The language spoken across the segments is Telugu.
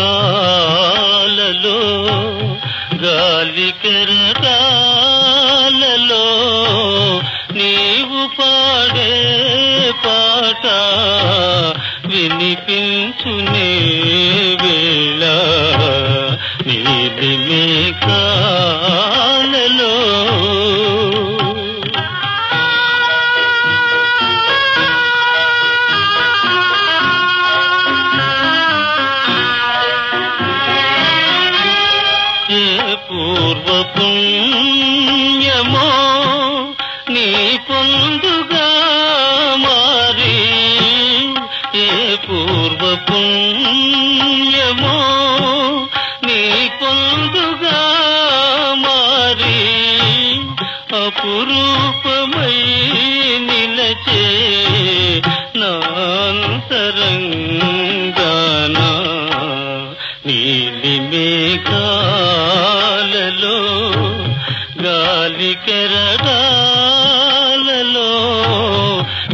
నీలి గాలి కెరటాలలో నీవు పాడే పాట వినిపించునే వేళ నీలి మేఘాలలో పూర్వ పుణ్యమో నీ పొందుగా మారి ఏ పూర్వ పుణ్యమో నీ పొందుగా మారి అపురూపమై నిలచే నీలి మేఘాలలో గాలి కెరటాలలో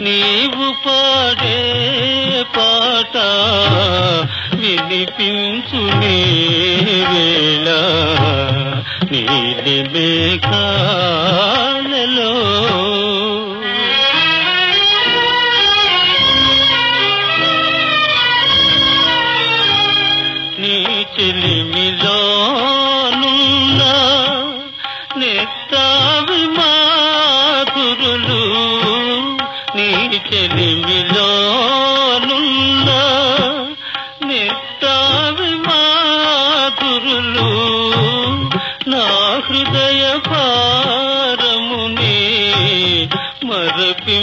నీవు పాడే పాట వినిపించునే వేళ. నీలి మేఘాలలో నీ చెలిమిలోనున్న నెత్తావి మాధురులు నా హృదయ భారముని మరపింపజేయు.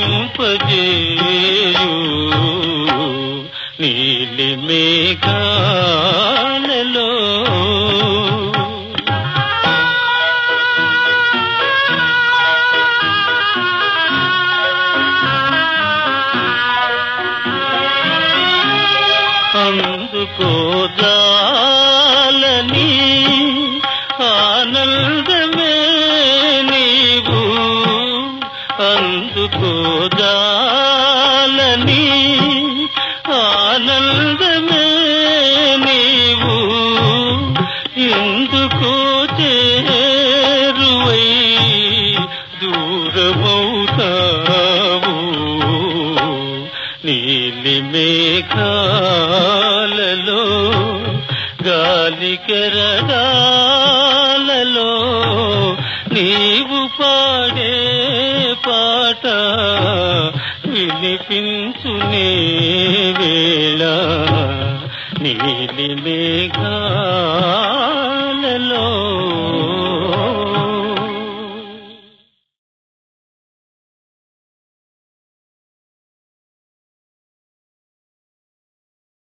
నీలి మేఘా అందుకోదాలని ఆనందమే నీవు. అందుకోదాలని ఆనందమే నీలి మేఘాలలో గాలి కెరడాలలో నీవు పాడే పాట వినిపించునే వేళ. నీలి మేఘాలలో